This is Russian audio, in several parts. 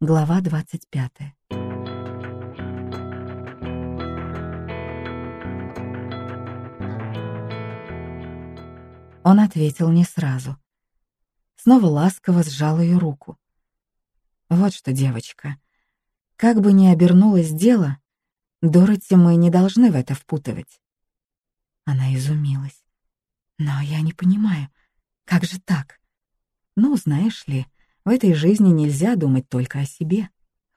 Глава 25. Он ответил не сразу. Снова ласково сжал ее руку. «Вот что, девочка, как бы ни обернулось дело, Дороти мы не должны в это впутывать». Она изумилась. «Но я не понимаю, как же так? Ну, знаешь ли, в этой жизни нельзя думать только о себе.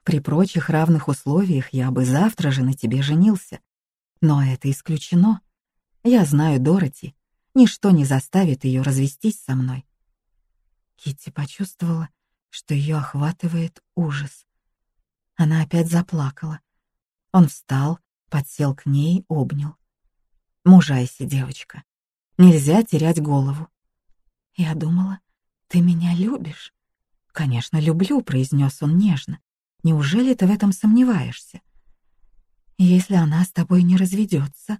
При прочих равных условиях я бы завтра же на тебе женился. Но это исключено. Я знаю Дороти. Ничто не заставит ее развестись со мной. Китти почувствовала, что ее охватывает ужас. Она опять заплакала. Он встал, подсел к ней, обнял. «Мужайся, девочка. Нельзя терять голову». Я думала, ты меня любишь. «Конечно, люблю», — произнес он нежно. «Неужели ты в этом сомневаешься?» «Если она с тобой не разведется,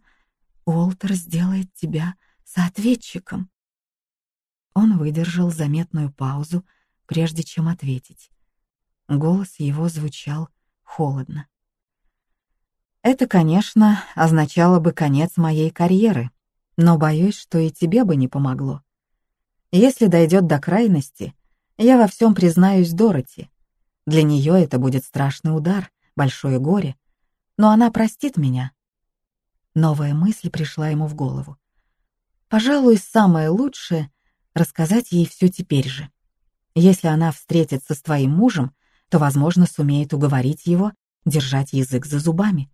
Уолтер сделает тебя соответчиком». Он выдержал заметную паузу, прежде чем ответить. Голос его звучал холодно. «Это, конечно, означало бы конец моей карьеры, но боюсь, что и тебе бы не помогло. Если дойдет до крайности, я во всем признаюсь Дороти. Для нее это будет страшный удар, большое горе. Но она простит меня. Новая мысль пришла ему в голову. Пожалуй, самое лучшее — рассказать ей все теперь же. Если она встретится с твоим мужем, то, возможно, сумеет уговорить его держать язык за зубами.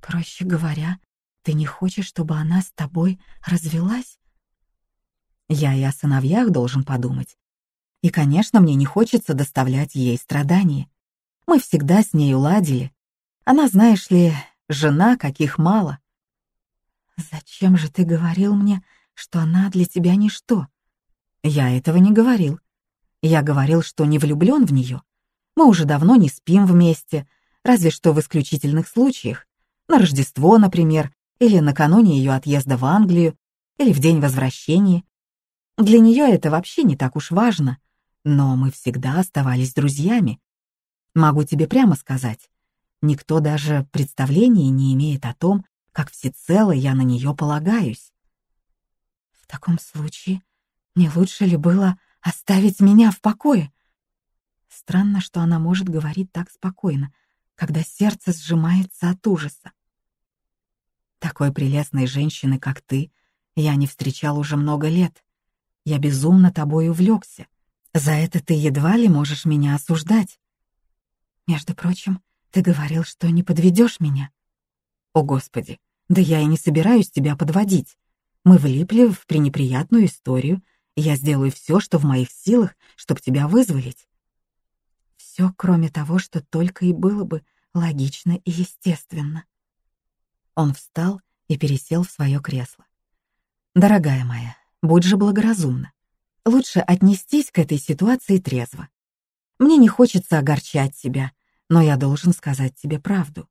Проще говоря, ты не хочешь, чтобы она с тобой развелась? Я и о сыновьях должен подумать. И, конечно, мне не хочется доставлять ей страдания. Мы всегда с ней уладили. Она, знаешь ли, жена, каких мало. Зачем же ты говорил мне, что она для тебя ничто? Я этого не говорил. Я говорил, что не влюблен в нее. Мы уже давно не спим вместе, разве что в исключительных случаях. На Рождество, например, или накануне ее отъезда в Англию, или в день возвращения. Для нее это вообще не так уж важно, но мы всегда оставались друзьями. Могу тебе прямо сказать, никто даже представления не имеет о том, как всецело я на нее полагаюсь. В таком случае не лучше ли было оставить меня в покое? Странно, что она может говорить так спокойно, когда сердце сжимается от ужаса. Такой прелестной женщины, как ты, я не встречал уже много лет. Я безумно тобой увлекся. За это ты едва ли можешь меня осуждать. Между прочим, ты говорил, что не подведешь меня. О, Господи, да я и не собираюсь тебя подводить. Мы влипли в пренеприятную историю, и я сделаю все, что в моих силах, чтобы тебя вызволить. Все, кроме того, что только и было бы логично и естественно. Он встал и пересел в свое кресло. «Дорогая моя, будь же благоразумна. Лучше отнестись к этой ситуации трезво. Мне не хочется огорчать тебя, но я должен сказать тебе правду.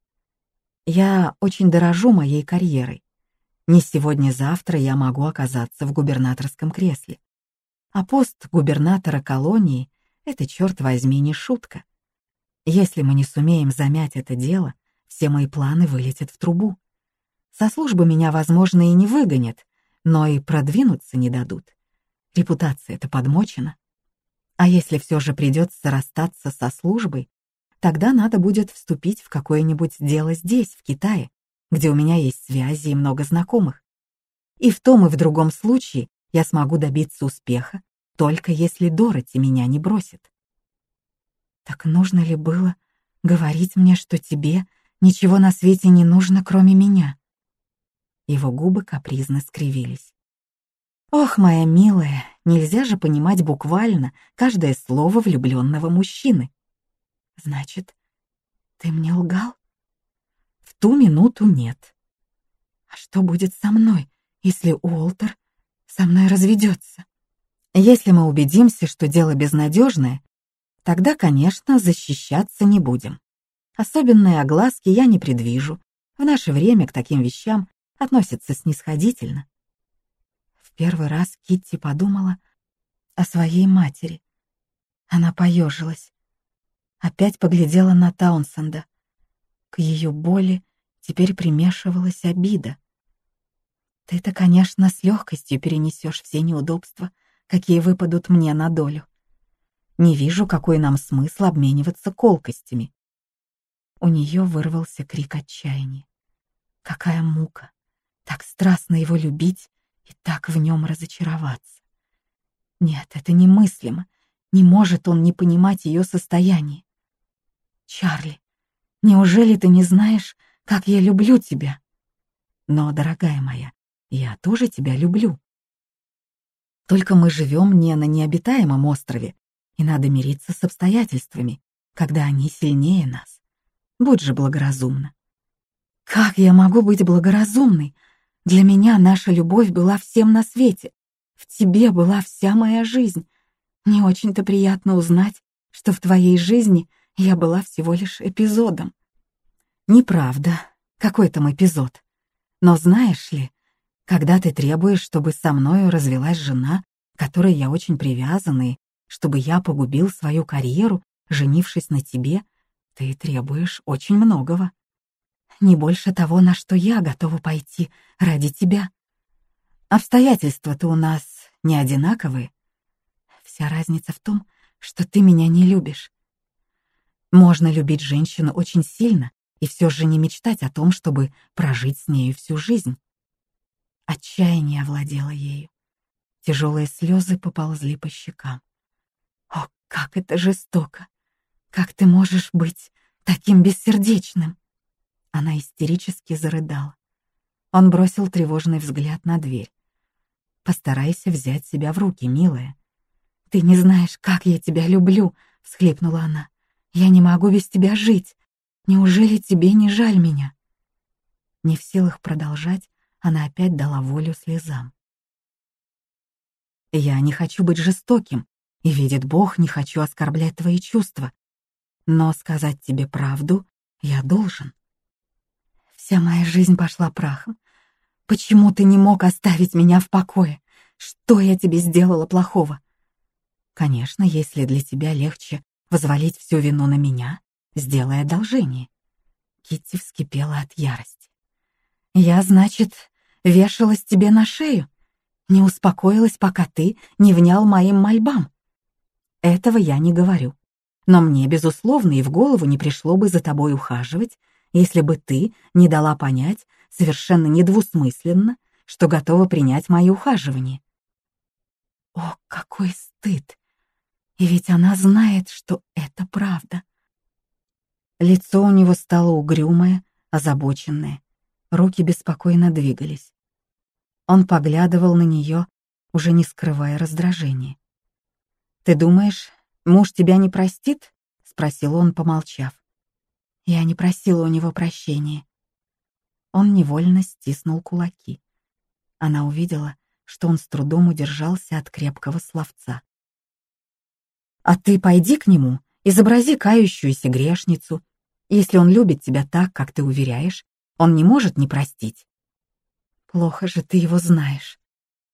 Я очень дорожу моей карьерой. Не сегодня-завтра я могу оказаться в губернаторском кресле. А пост губернатора колонии — это, черт возьми, не шутка. Если мы не сумеем замять это дело, все мои планы вылетят в трубу. Со службы меня, возможно, и не выгонят, но и продвинуться не дадут. Репутация-то подмочена. А если все же придется расстаться со службой, тогда надо будет вступить в какое-нибудь дело здесь, в Китае, где у меня есть связи и много знакомых. И в том и в другом случае я смогу добиться успеха, только если Дороти меня не бросит. Так нужно ли было говорить мне, что тебе ничего на свете не нужно, кроме меня? Его губы капризно скривились. Ох, моя милая, нельзя же понимать буквально каждое слово влюбленного мужчины. Значит, ты мне лгал? В ту минуту нет. А что будет со мной, если Уолтер со мной разведется? Если мы убедимся, что дело безнадежное, тогда, конечно, защищаться не будем. Особенные огласки я не предвижу. В наше время к таким вещам относятся снисходительно первый раз Китти подумала о своей матери. Она поежилась. опять поглядела на Таунсенда. К ее боли теперь примешивалась обида. Ты-то, конечно, с легкостью перенесешь все неудобства, какие выпадут мне на долю. Не вижу, какой нам смысл обмениваться колкостями. У нее вырвался крик отчаяния. Какая мука! Так страстно его любить и так в нем разочароваться. Нет, это немыслимо. Не может он не понимать ее состояние. Чарли, неужели ты не знаешь, как я люблю тебя? Но, дорогая моя, я тоже тебя люблю. Только мы живем не на необитаемом острове, и надо мириться с обстоятельствами, когда они сильнее нас. Будь же благоразумна. Как я могу быть благоразумной? Для меня наша любовь была всем на свете. В тебе была вся моя жизнь. Не очень-то приятно узнать, что в твоей жизни я была всего лишь эпизодом. Неправда. Какой там эпизод? Но знаешь ли, когда ты требуешь, чтобы со мною развелась жена, которой я очень привязанный, чтобы я погубил свою карьеру, женившись на тебе, ты требуешь очень многого. Не больше того, на что я готова пойти ради тебя. Обстоятельства-то у нас не одинаковые. Вся разница в том, что ты меня не любишь. Можно любить женщину очень сильно и все же не мечтать о том, чтобы прожить с нею всю жизнь. Отчаяние овладело ею. Тяжелые слезы поползли по щекам. О, как это жестоко! Как ты можешь быть таким бессердечным? Она истерически зарыдала. Он бросил тревожный взгляд на дверь. «Постарайся взять себя в руки, милая». «Ты не знаешь, как я тебя люблю», — всхлипнула она. «Я не могу без тебя жить. Неужели тебе не жаль меня?» Не в силах продолжать, она опять дала волю слезам. «Я не хочу быть жестоким, и, видит Бог, не хочу оскорблять твои чувства. Но сказать тебе правду я должен. Вся моя жизнь пошла прахом. Почему ты не мог оставить меня в покое? Что я тебе сделала плохого? Конечно, если для тебя легче возвалить всю вину на меня, сделай одолжение. Китти вскипела от ярости. Я, значит, вешалась тебе на шею? Не успокоилась, пока ты не внял моим мольбам? Этого я не говорю. Но мне, безусловно, и в голову не пришло бы за тобой ухаживать, если бы ты не дала понять совершенно недвусмысленно, что готова принять мои ухаживания. О, какой стыд! И ведь она знает, что это правда. Лицо у него стало угрюмое, озабоченное. Руки беспокойно двигались. Он поглядывал на нее, уже не скрывая раздражения. «Ты думаешь, муж тебя не простит?» — спросил он, помолчав. Я не просила у него прощения. Он невольно стиснул кулаки. Она увидела, что он с трудом удержался от крепкого словца. «А ты пойди к нему, изобрази кающуюся грешницу. Если он любит тебя так, как ты уверяешь, он не может не простить». «Плохо же ты его знаешь.